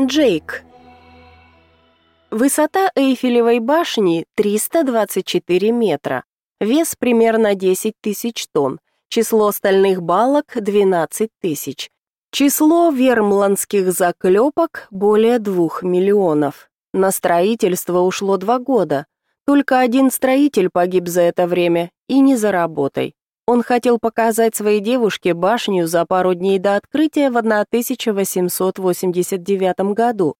Джейк. Высота Эйфелевой башни 324 метра, вес примерно 10 тысяч тонн, число стальных балок 12 тысяч, число вермландских заклепок более 2 миллионов. На строительство ушло два года. Только один строитель погиб за это время, и не за работой. Он хотел показать своей девушке башню за пару дней до открытия в 1889 году,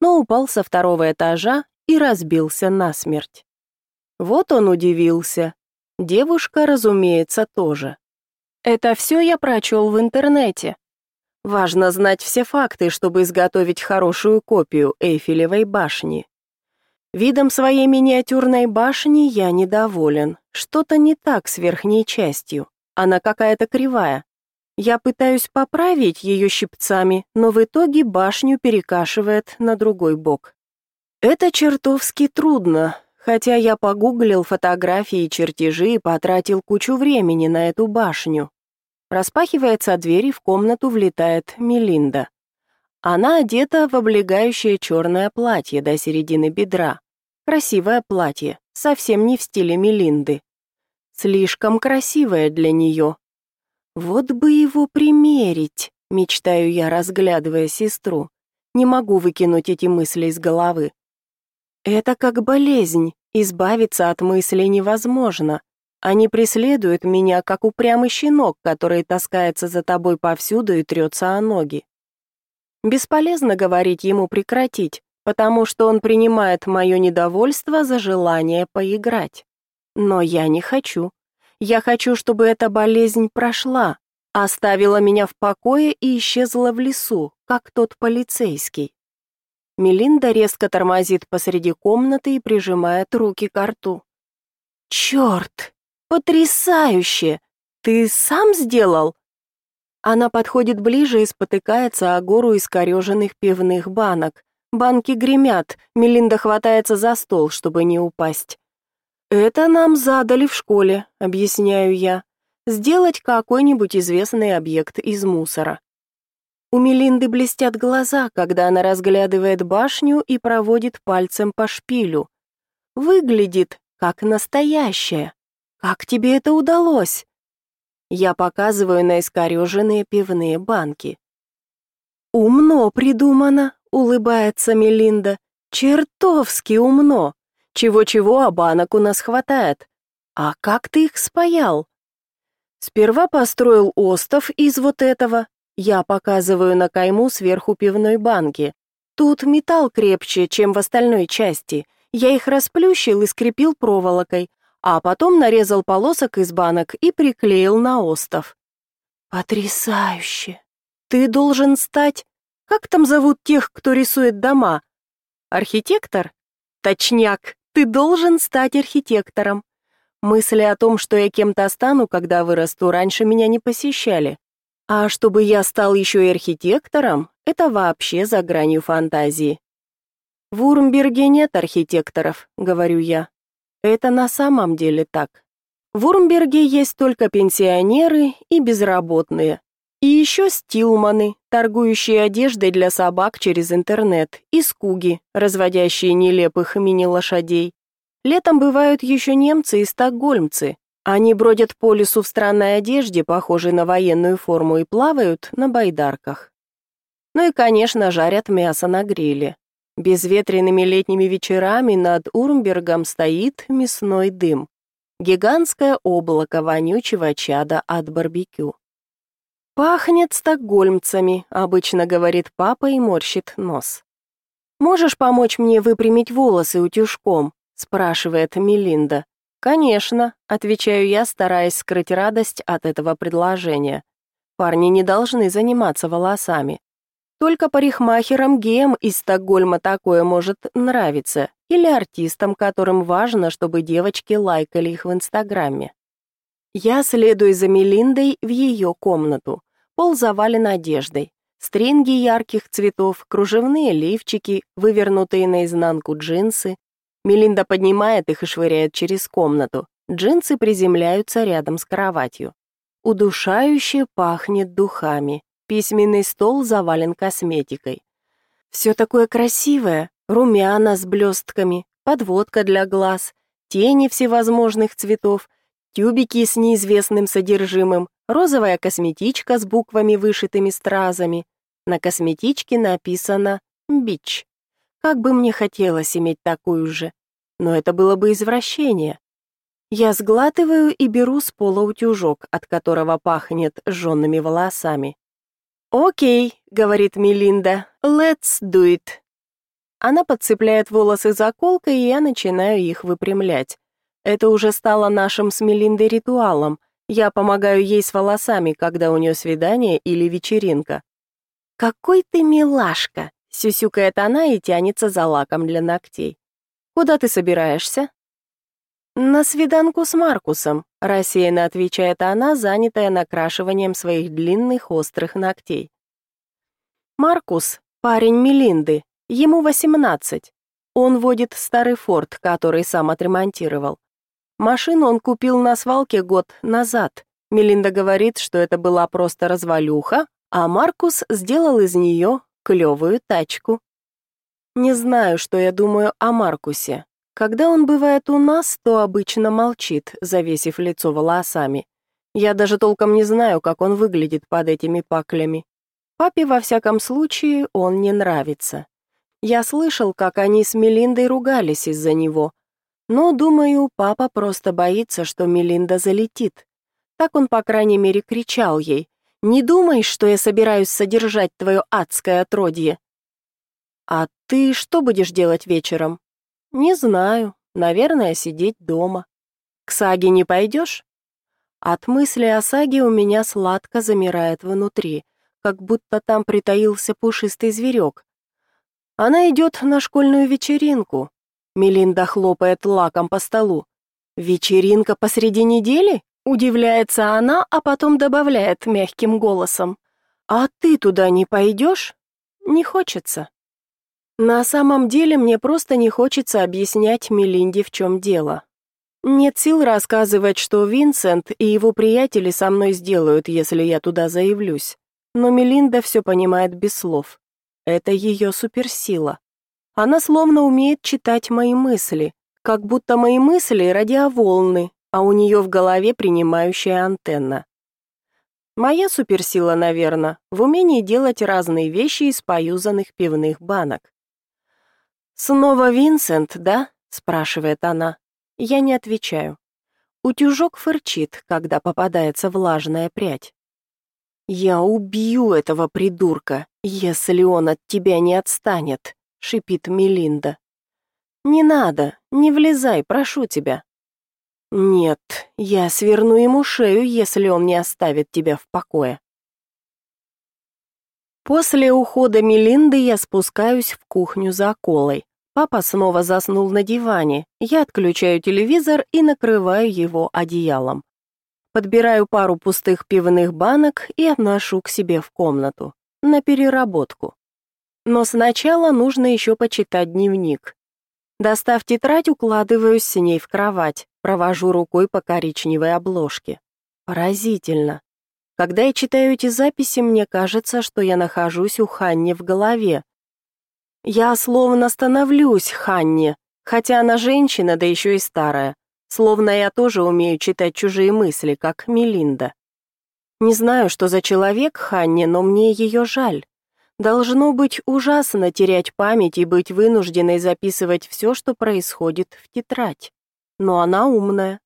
но упал со второго этажа и разбился насмерть. Вот он удивился. Девушка, разумеется, тоже. Это все я прочел в интернете. Важно знать все факты, чтобы изготовить хорошую копию Эйфелевой башни. Видом своей миниатюрной башни я недоволен. Что-то не так с верхней частью. Она какая-то кривая. Я пытаюсь поправить ее щипцами, но в итоге башню перекашивает на другой бок. Это чертовски трудно, хотя я погуглил фотографии и чертежи и потратил кучу времени на эту башню. Распахивается дверь, и в комнату влетает Мелинда. Она одета в облегающее черное платье до середины бедра. Красивое платье, совсем не в стиле Мелинды. Слишком красивое для нее. Вот бы его примерить, мечтаю я, разглядывая сестру. Не могу выкинуть эти мысли из головы. Это как болезнь, избавиться от мыслей невозможно. Они преследуют меня, как упрямый щенок, который таскается за тобой повсюду и трется о ноги. Бесполезно говорить ему прекратить, потому что он принимает мое недовольство за желание поиграть. Но я не хочу. Я хочу, чтобы эта болезнь прошла, оставила меня в покое и исчезла в лесу, как тот полицейский. Мелинда резко тормозит посреди комнаты и прижимает руки к рту. «Черт! Потрясающе! Ты сам сделал?» Она подходит ближе и спотыкается о гору искореженных пивных банок. Банки гремят, Мелинда хватается за стол, чтобы не упасть. «Это нам задали в школе», — объясняю я. «Сделать какой-нибудь известный объект из мусора». У Мелинды блестят глаза, когда она разглядывает башню и проводит пальцем по шпилю. Выглядит как настоящая. Как тебе это удалось? Я показываю на искореженные пивные банки. Умно придумано, улыбается Мелинда. Чертовски умно. Чего-чего, а банок у нас хватает. А как ты их спаял? Сперва построил остов из вот этого. Я показываю на кайму сверху пивной банки. Тут металл крепче, чем в остальной части. Я их расплющил и скрепил проволокой, а потом нарезал полосок из банок и приклеил на остов. Потрясающе. Ты должен стать как там зовут тех, кто рисует дома? Архитектор? Точняк, ты должен стать архитектором. Мысли о том, что я кем-то стану, когда вырасту, раньше меня не посещали. А чтобы я стал еще и архитектором, это вообще за гранью фантазии. В Урмберге нет архитекторов, говорю я. Это на самом деле так. В Урмберге есть только пенсионеры и безработные, и еще стилманы, торгующие одеждой для собак через интернет, и скуги, разводящие нелепых мини-лошадей. Летом бывают еще немцы и стокгольмцы. Они бродят по лесу в странной одежде, похожей на военную форму, и плавают на байдарках. Ну и, конечно, жарят мясо на гриле. Безветренными летними вечерами над Урмбергом стоит мясной дым. Гигантское облако вонючего чада от барбекю. «Пахнет стокгольмцами», — обычно говорит папа и морщит нос. «Можешь помочь мне выпрямить волосы утюжком?» — спрашивает Мелинда. «Конечно», — отвечаю я, стараясь скрыть радость от этого предложения. Парни не должны заниматься волосами. Только парикмахерам геям из Стокгольма такое может нравиться, или артистам, которым важно, чтобы девочки лайкали их в Инстаграме. Я следую за Мелиндой в ее комнату. Пол завален одеждой. Стринги ярких цветов, кружевные лифчики, вывернутые наизнанку джинсы. Мелинда поднимает их и швыряет через комнату. Джинсы приземляются рядом с кроватью. Удушающе пахнет духами. Письменный стол завален косметикой. Все такое красивое, румяна с блестками, подводка для глаз, тени всевозможных цветов, тюбики с неизвестным содержимым, розовая косметичка с буквами, вышитыми стразами. На косметичке написано «Бич». Как бы мне хотелось иметь такую же, но это было бы извращение. Я сглатываю и беру с пола утюжок, от которого пахнет жженными волосами. «Окей», — говорит Мелинда, — «let's do it». Она подцепляет волосы заколкой, и я начинаю их выпрямлять. Это уже стало нашим с Мелиндой ритуалом. Я помогаю ей с волосами, когда у нее свидание или вечеринка. «Какой ты милашка!» — сюсюкает она и тянется за лаком для ногтей. «Куда ты собираешься?» «На свиданку с Маркусом», — рассеянно отвечает она, занятая накрашиванием своих длинных острых ногтей. Маркус — парень Мелинды, ему 18. Он водит старый форт, который сам отремонтировал. Машину он купил на свалке год назад. Мелинда говорит, что это была просто развалюха, а Маркус сделал из нее клевую тачку. Не знаю, что я думаю о Маркусе. Когда он бывает у нас, то обычно молчит, завесив лицо волосами. Я даже толком не знаю, как он выглядит под этими паклями. Папе, во всяком случае, он не нравится. Я слышал, как они с Мелиндой ругались из-за него. Но, думаю, папа просто боится, что Мелинда залетит. Так он, по крайней мере, кричал ей. «Не думай, что я собираюсь содержать твое адское отродье». «А ты что будешь делать вечером?» «Не знаю. Наверное, сидеть дома». «К Саге не пойдешь?» От мысли о Саге у меня сладко замирает внутри, как будто там притаился пушистый зверек. Она идет на школьную вечеринку. Мелинда хлопает лаком по столу. «Вечеринка посреди недели?» Удивляется она, а потом добавляет мягким голосом. «А ты туда не пойдешь?» «Не хочется». На самом деле мне просто не хочется объяснять Мелинде, в чем дело. Нет сил рассказывать, что Винсент и его приятели со мной сделают, если я туда заявлюсь. Но Мелинда все понимает без слов. Это ее суперсила. Она словно умеет читать мои мысли, как будто мои мысли радиоволны, а у нее в голове принимающая антенна. Моя суперсила, наверное, в умении делать разные вещи из поюзанных пивных банок. «Снова Винсент, да?» — спрашивает она. Я не отвечаю. Утюжок фырчит, когда попадается влажная прядь. «Я убью этого придурка, если он от тебя не отстанет», — шипит Мелинда. «Не надо, не влезай, прошу тебя». «Нет, я сверну ему шею, если он не оставит тебя в покое». После ухода Мелинды я спускаюсь в кухню за колой. Папа снова заснул на диване. Я отключаю телевизор и накрываю его одеялом. Подбираю пару пустых пивных банок и отношу к себе в комнату. На переработку. Но сначала нужно еще почитать дневник. Достав тетрадь, укладываюсь с ней в кровать, провожу рукой по коричневой обложке. Поразительно. Когда я читаю эти записи, мне кажется, что я нахожусь у Ханни в голове. Я словно становлюсь Ханни, хотя она женщина, да еще и старая. Словно я тоже умею читать чужие мысли, как Мелинда. Не знаю, что за человек Ханни, но мне ее жаль. Должно быть ужасно терять память и быть вынужденной записывать все, что происходит в тетрадь. Но она умная.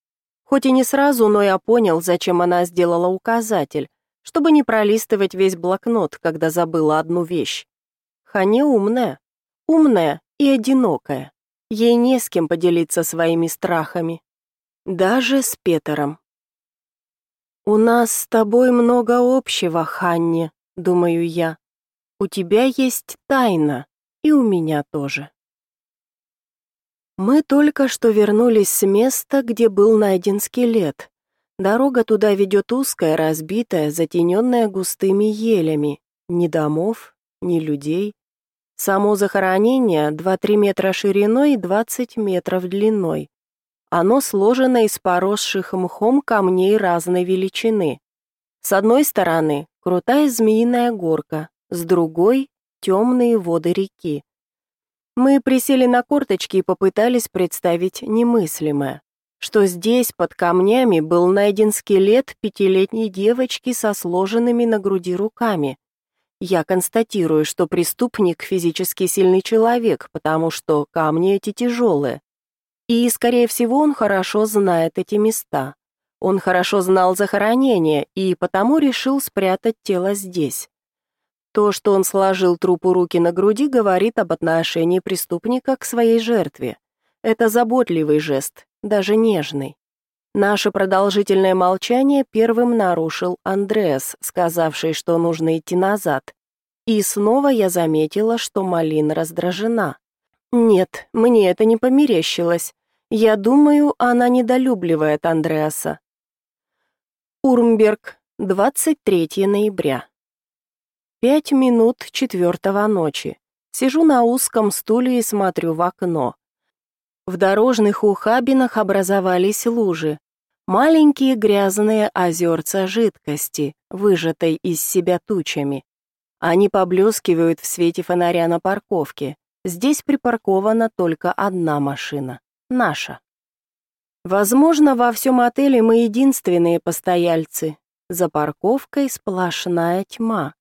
Хоть и не сразу, но я понял, зачем она сделала указатель, чтобы не пролистывать весь блокнот, когда забыла одну вещь. Хани умная. Умная и одинокая. Ей не с кем поделиться своими страхами. Даже с Петером. «У нас с тобой много общего, Ханни», — думаю я. «У тебя есть тайна, и у меня тоже». Мы только что вернулись с места, где был найден скелет. Дорога туда ведет узкая, разбитая, затененная густыми елями. Ни домов, ни людей. Само захоронение 2-3 метра шириной и 20 метров длиной. Оно сложено из поросших мхом камней разной величины. С одной стороны крутая змеиная горка, с другой темные воды реки. Мы присели на корточки и попытались представить немыслимое, что здесь под камнями был найден скелет пятилетней девочки со сложенными на груди руками. Я констатирую, что преступник физически сильный человек, потому что камни эти тяжелые. И, скорее всего, он хорошо знает эти места. Он хорошо знал захоронение и потому решил спрятать тело здесь. То, что он сложил трупу руки на груди, говорит об отношении преступника к своей жертве. Это заботливый жест, даже нежный. Наше продолжительное молчание первым нарушил Андреас, сказавший, что нужно идти назад. И снова я заметила, что Малин раздражена. Нет, мне это не померещилось. Я думаю, она недолюбливает Андреаса. Урмберг, 23 ноября. Пять минут четвертого ночи. Сижу на узком стуле и смотрю в окно. В дорожных ухабинах образовались лужи. Маленькие грязные озерца жидкости, выжатой из себя тучами. Они поблескивают в свете фонаря на парковке. Здесь припаркована только одна машина. Наша. Возможно, во всем отеле мы единственные постояльцы. За парковкой сплошная тьма.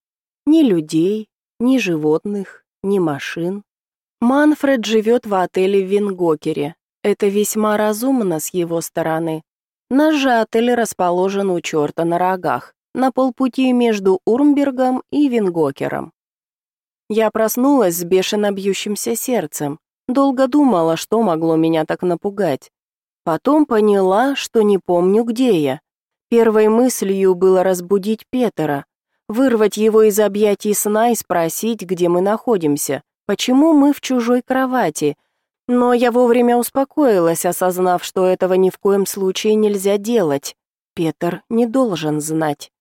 Ни людей, ни животных, ни машин. Манфред живет в отеле в Вингокере. Это весьма разумно с его стороны. Наш же отель расположен у черта на рогах, на полпути между Урмбергом и Вингокером. Я проснулась с бешено бьющимся сердцем. Долго думала, что могло меня так напугать. Потом поняла, что не помню, где я. Первой мыслью было разбудить Петера, вырвать его из объятий сна и спросить, где мы находимся, почему мы в чужой кровати. Но я вовремя успокоилась, осознав, что этого ни в коем случае нельзя делать. Петр не должен знать.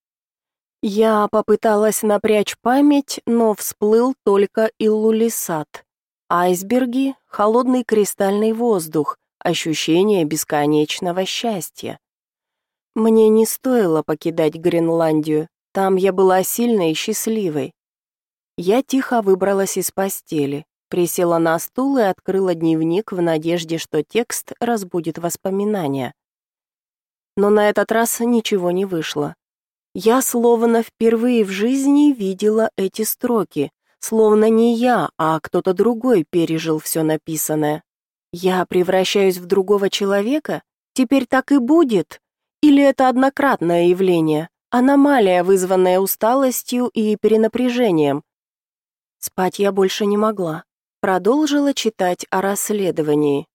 Я попыталась напрячь память, но всплыл только Иллулисат. Айсберги, холодный кристальный воздух, ощущение бесконечного счастья. Мне не стоило покидать Гренландию, там я была сильной и счастливой. Я тихо выбралась из постели, присела на стул и открыла дневник в надежде, что текст разбудит воспоминания. Но на этот раз ничего не вышло. Я словно впервые в жизни видела эти строки, словно не я, а кто-то другой пережил все написанное. Я превращаюсь в другого человека? Теперь так и будет? Или это однократное явление? Аномалия, вызванная усталостью и перенапряжением. Спать я больше не могла. Продолжила читать о расследовании.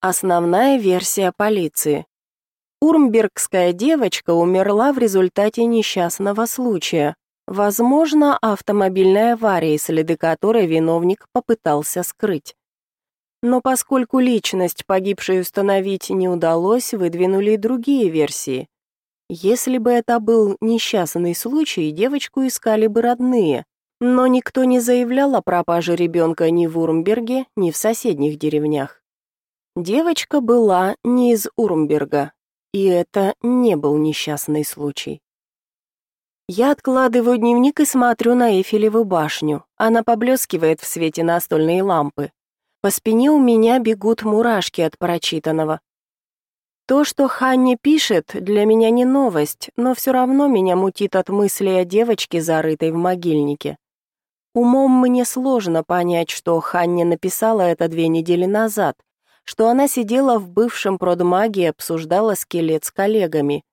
Основная версия полиции. Урмбергская девочка умерла в результате несчастного случая. Возможно, автомобильной аварии, следы которой виновник попытался скрыть. Но поскольку личность погибшей установить не удалось, выдвинули и другие версии. Если бы это был несчастный случай, девочку искали бы родные, но никто не заявлял о пропаже ребенка ни в Урмберге, ни в соседних деревнях. Девочка была не из Урмберга, и это не был несчастный случай. Я откладываю дневник и смотрю на Эйфелеву башню. Она поблескивает в свете настольной лампы. По спине у меня бегут мурашки от прочитанного. То, что Ханни пишет, для меня не новость, но все равно меня мутит от мысли о девочке, зарытой в могильнике. Умом мне сложно понять, что Ханни написала это две недели назад, что она сидела в бывшем продмаге и обсуждала скелет с коллегами.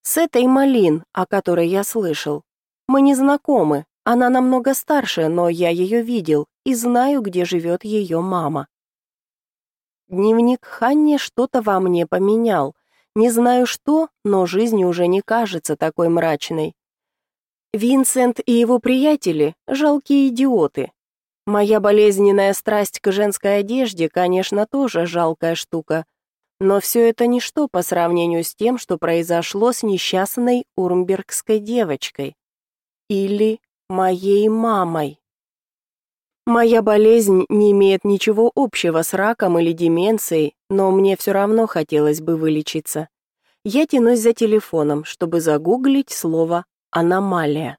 С этой Малин, о которой я слышал. Мы не знакомы, она намного старше, но я ее видел и знаю, где живет ее мама. Дневник Ханни что-то во мне поменял. Не знаю что, но жизнь уже не кажется такой мрачной. Винсент и его приятели — жалкие идиоты. Моя болезненная страсть к женской одежде, конечно, тоже жалкая штука. Но все это ничто по сравнению с тем, что произошло с несчастной урмбергской девочкой. Или моей мамой. Моя болезнь не имеет ничего общего с раком или деменцией, но мне все равно хотелось бы вылечиться. Я тянусь за телефоном, чтобы загуглить слово «аномалия».